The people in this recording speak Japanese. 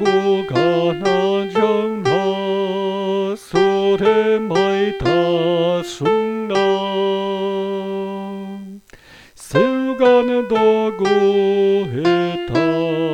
고가나 장나 소래 마이타 순나 세우가는 도고했다